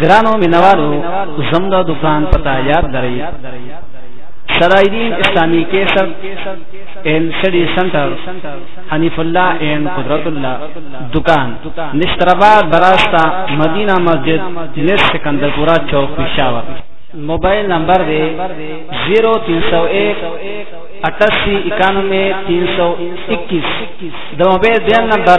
ګرانو مینوالو زموږ دکان پتا یاد درئ سرایدین اسلامی کیسر این سټډي سنټر حنیف الله این قدرت الله دکان نشترآباد براستا مدینہ مسجد نس سکندرپورا چوک پشاور موبایل نمبر دی 0301 88 91 321 د موبایل دیم نمبر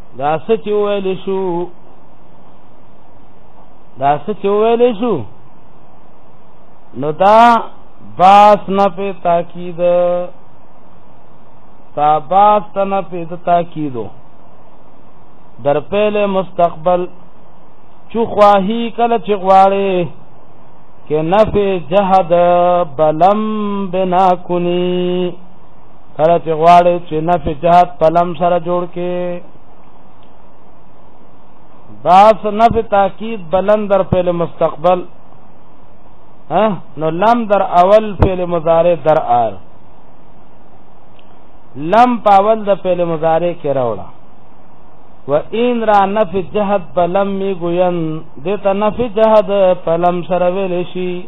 دا سچ ویل شو دا سچ ویل شو نو دا باس نه په تاکید تا باس نه په تاکیدو در پهله مستقبل چو خواهی کله چې غواړي کې نفع جهد بلم بنا کنی کله چې غواړي چې نفي جهت په لم سره جوړ کې باس نفي تاکید بلند در فعل مستقبل ها نو لم در اول فعل مضارع در آر لم پاول د فعل مضارع کې راوړه و ان را نفی جهد بلم می گوین دیتا نفی جهد پلم سره ویل شي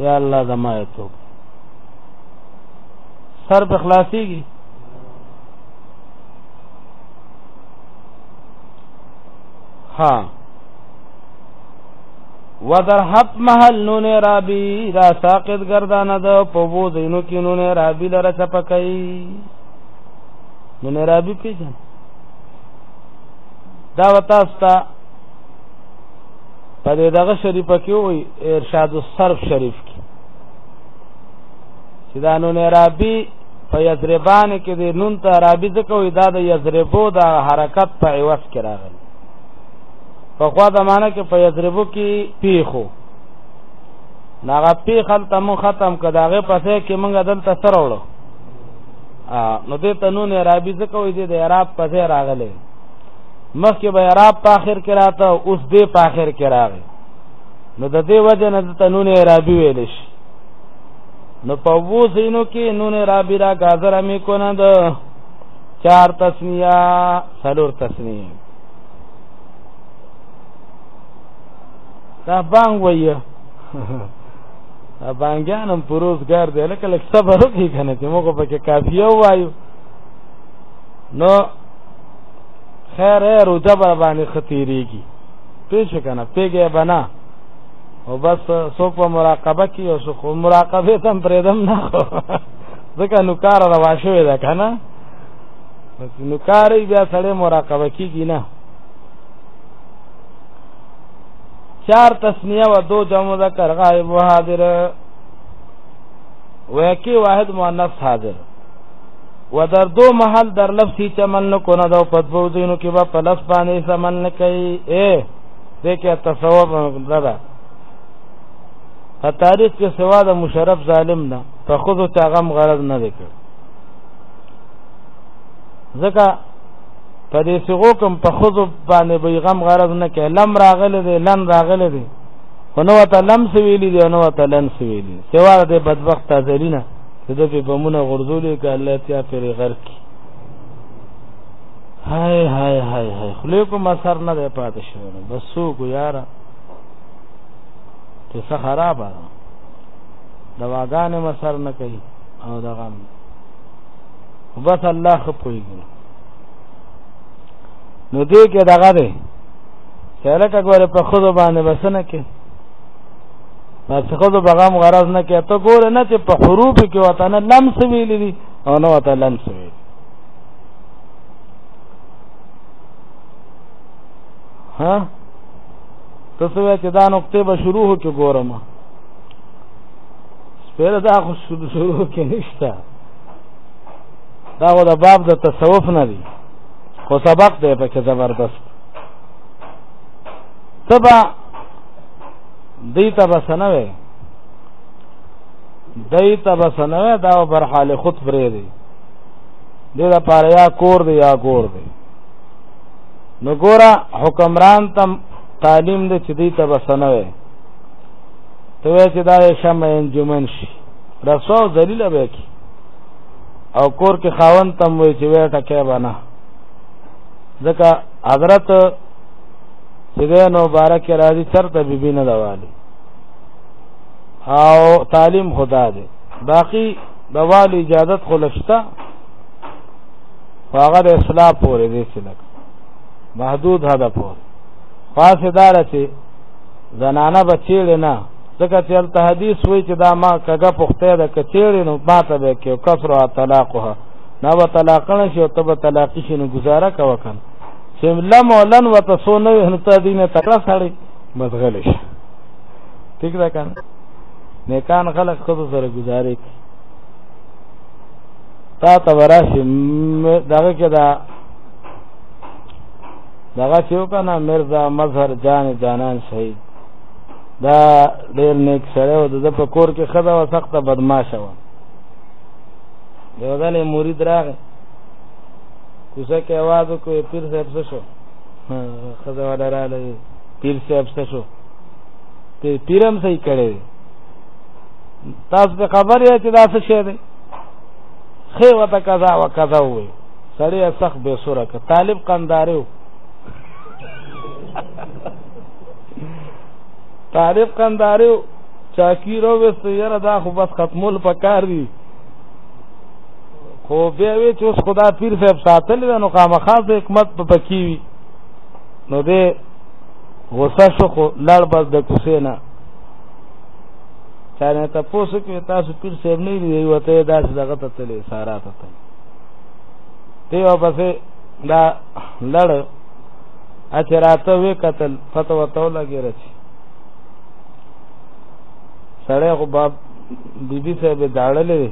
یا الله زما ته سر په خلاصيږي ها وذرحب محل نون رابی را ساقط گردان ده په وو دینو کې نون رابی لره چپکای نون رابی پیژن دا وتاستا په دې دغه شریفه کې وي ارشاد الصرف شریف کې چې دا نون عربي په یذربان کې د نون ته عربي ځکه وي دا د یذربو د حرکت په عوض کې راغلی په خوا د معنی کې په یذربو کې پیخو ناغه پیخل تم ختم کداغه پسې کې موږ دلته سره وړو نو دې تنون عربي ځکه وي د عرب پسې راغلی مخکې به اعراب په اخر کې راته اوس دې په اخر کې راغی نو د دې وجه نه د تنون اعرابي ویل شي نو په وو زینو کې نون اعرابي را غاضر می کو نه د چار تسنیه سلور تسنیه دا بانګ وایي بانګانم پروزګار دی لکه لک صبر وکړي کنه چې موږ په کې کافیه وایو نو خیر یې روزه بر باندې ختیریږي پیش کنه پیګه بنا او بس څوک په مراقبه کې او څوک مراقبه تم پرېدم نه ځکه نو کار روا شوی ده کنه نو کار بیا سړی مراقبه کیږي نه چار تسنیه و دو جمع ذکر غائب و حاضر ویکی واحد مؤنث حاضر و در دو محل در لفظی چمن نکنه دو پد بوزینو که با پلس بانی سمن نکی اے دیکھے تصوف لدا په تاریخ کې سوا د مشرف ظالم نه په خود او چاغم غرض نه وکړ ځکه په دې سغو کوم په خود باندې به غم غرض نه کې لم راغله دې لن راغله دې نو ته لم سویلی دې نو ته لن سویلی سوا د بدبخت ازلی نه د ده پې بمونه غورځولي که الله تیا پرې غرق کړي های های های های خولې کوم اثر نه دی پاتې شوی نو بس څوک یاره قصه خرابه ده دواګانې هم اثر نه کوي او دغه هم بس الله ښه پوهېږي نو دې کې دغه دی چې هلکه ګوره په ښځو باندې بسنه کې دا څه خو د بغام غرض نه کې ته ګور نه چې په حروف کې وته نه لم سویل دي او نه وته لم سویل ها تاسو وای چې دا نقطه به شروع هو کې ګورم سپیر دا خو شروع کې نشته دا و د باب د تصوف نه دی خو سبق دی په کې زبردست تبا دی ته بسنه وي دی ته بسنه وي دا بر حال خود پرې دی دې دا پاره یا کور دی یا کور دی نو ګوره حکمران تم تعلیم دې چې دی ته بسنه وي ته چې دا شمه انجمن شي رسو ذلیل به کی او کور کې خاون تم وي چې وې ټکه بنا ځکه حضرت چې د نو بارک راځي چرته بي بي نه دواله او تعلیم خدا دی باقی دوال اجازه خلشته هغه د اصلاح پورې دی چې لکه محدود هدا پورې خاصه دار چې زنانه بچیړ نه ځکه چې الته حدیث وای چې دا ما کګه پخته ده کچیړ نو ماته به کې کفر او طلاقها نو طلاق نشي او تب طلاق شي نو گزاره کا وکړه چې لم او لن ورته څو نه وي نو ته دې نه تکړه سړی بس غلی شه ټیک ده که نه نیکان خلک ښځو سره ګزارې کوي تا ته به راشي دغه کې دا دغه چې وکړه مرزا مظهر جان جانان شهید دا ډېر نیک سړی و د ده په کور کې ښځه وه سخته بدماشه وه یو ځل یې مرید راغی کوزه کې आवाज وکړي پیر صاحب څه شو خزه ولا را لې پیر صاحب څه شو ته پیرم صحیح کړي تاسو ته خبر یې چې دا څه شی دی خې وته قضا و قضا وې سړی سخت به سره ک طالب قندارو طالب قندارو چاکی رو وست یره دا خو بس ختمول پکار دی خو بیا وی چې اوس خدا پیر صاحب ساتل دا نو خامخاص حکمت په پکی وی نو دې غوسه شو خو لړ بس د کوسې نه چانه ته پوسو کې تاسو پیر صاحب نه دی وته دا دغه ته تلې سارا ته ته دی او پسې دا لړ اچراته وی قتل پته وته لګی رچی سړی خو باب بیبي صاحب داړلې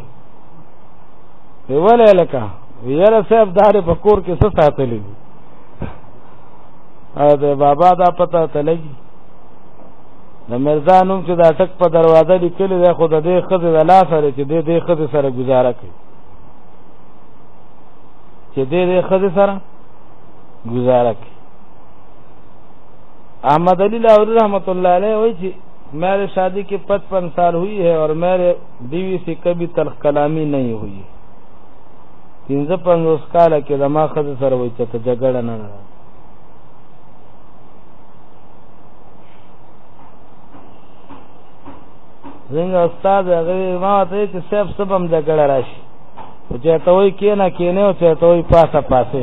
ویل لکه ویل صاحب دار په کور کې څه ساتلی او د بابا دا پته تلګي د مرزا نوم چې دا ټک په دروازه لیکل دی خو د دې خزه د لاس سره چې دې دې خزه سره گزاره کوي چې دې دې خزه سره گزاره کوي احمد علی لاہوری رحمت اللہ علیہ وہی جی میرے شادی کی پچپن سال ہوئی ہے اور میرے دیوی سی کبی تلخ کلامی نه ہوئی پنځه پنځوس کاله کې د ما خزه سره وای چې ته جګړه نه نه زنګ استاد هغه ما ته چې سب سب هم جګړه راشي او چې ته وای کې نه کې نه او چې ته وای پاسه پاسه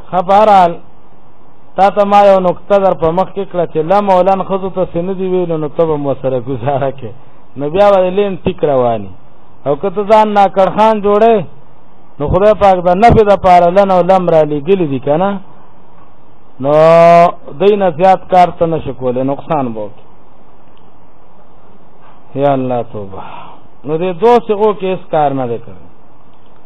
خبرال تا ته ما یو نقطه در په مخ کې کړه چې لم اولن خزو ته سن دی ویل نو ته مو سره گزاره کې نو بیا ولین ټیک رواني او کته ځان نا کړخان جوړه نو خدای پاک دا نفي د پاره لن او لم را لګل دي کنه نو دینه زیات کار ته نشکول نقصان بو یا الله توبه نو دې دوه څه او کې اس کار نه وکړ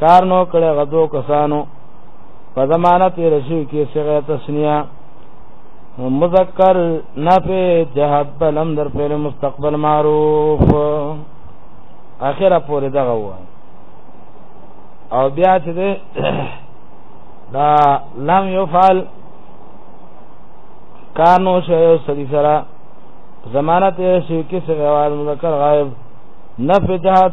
کار نو کړه غدو کسانو په زمانه تیر شوی کې صيغه تسنیه مذکر نفی جهاد بلم در فعل مستقبل معروف اخره پورې دغه وای او بیا چې ده دا لم يفعل کانو شیو سری سرا زمانت شیو کس غوار مذکر غائب نفی جهاد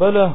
بله